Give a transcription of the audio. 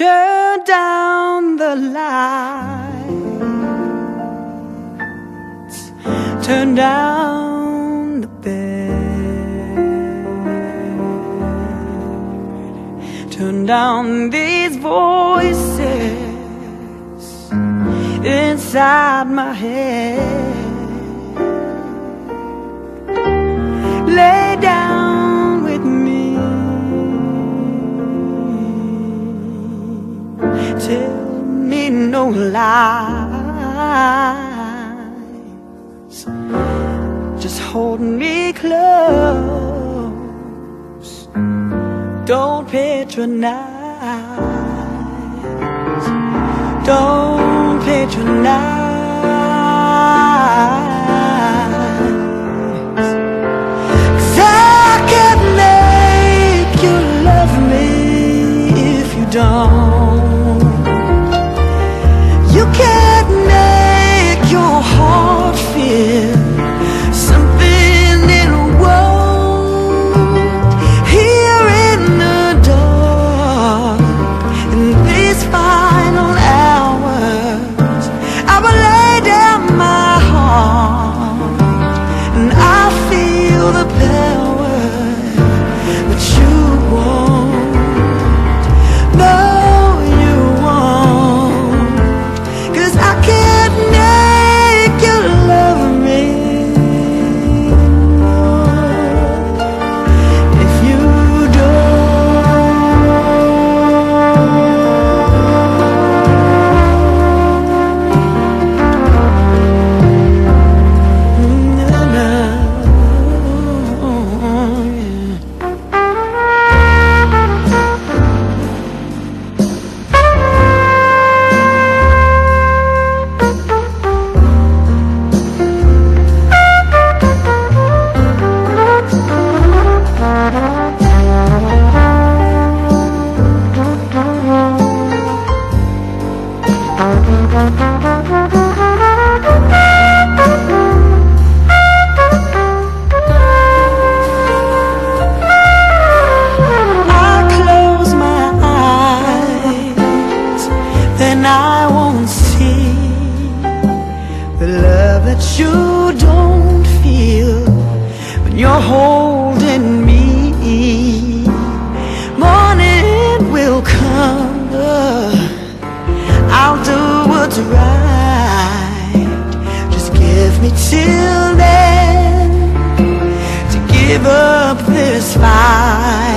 Turn down the lights, turn down the bed, turn down these voices inside my head. Lies. Just hold me close. Don't patronize. Don't patronize. Cause you don't feel when you're holding me. Right. Just give me till then to give up this fight.